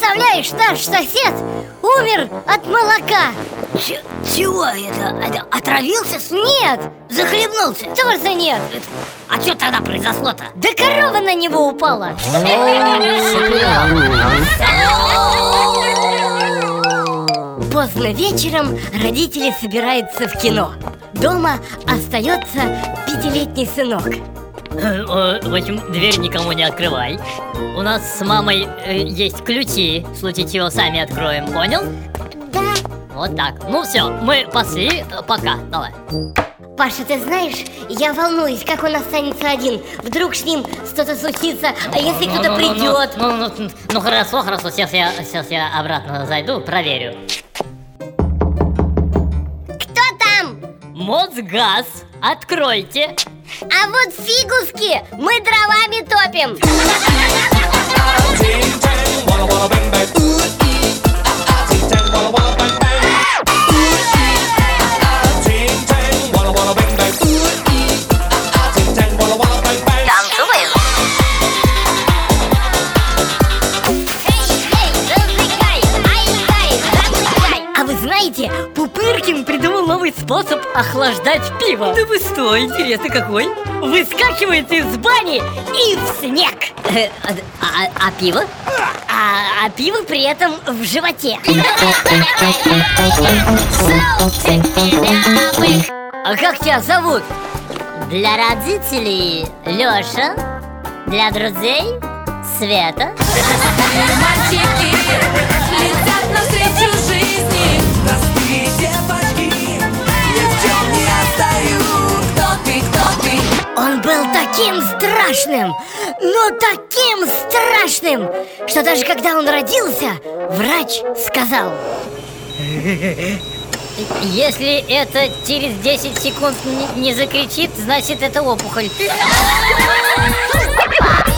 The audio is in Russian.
Ваш сосед умер от молока Ч- чего это? это? Отравился? Нет, Захлебнулся? тоже нет А что тогда произошло-то? Да корова на него упала Поздно вечером родители собираются в кино Дома остается пятилетний сынок В общем, дверь никому не открывай. У нас с мамой э, есть ключи. В случае чего сами откроем, понял? Да. Вот так. Ну все, мы пошли, э, пока, давай. Паша, ты знаешь, я волнуюсь, как он останется один. Вдруг с ним что-то случится, а если кто-то Ну, ну, ну, придет Ну, ну, ну, ну, хорошо, хорошо, сейчас я, сейчас я обратно зайду, проверю. Кто там? Мосгаз, откройте А вот фигуски мы дровами топим Танцуем? А вы знаете, Пупыркин придумал новый способ охлаждать пиво Да вы что, интересно какой? Выскакивает из бани и в снег Э, А, а- а пиво? а, а пиво при этом в животе А как тебя зовут? Для родителей Лёша Для друзей Света Мальчики таким страшным, но таким страшным, что даже когда он родился, врач сказал. Если это через 10 секунд не, не закричит, значит это опухоль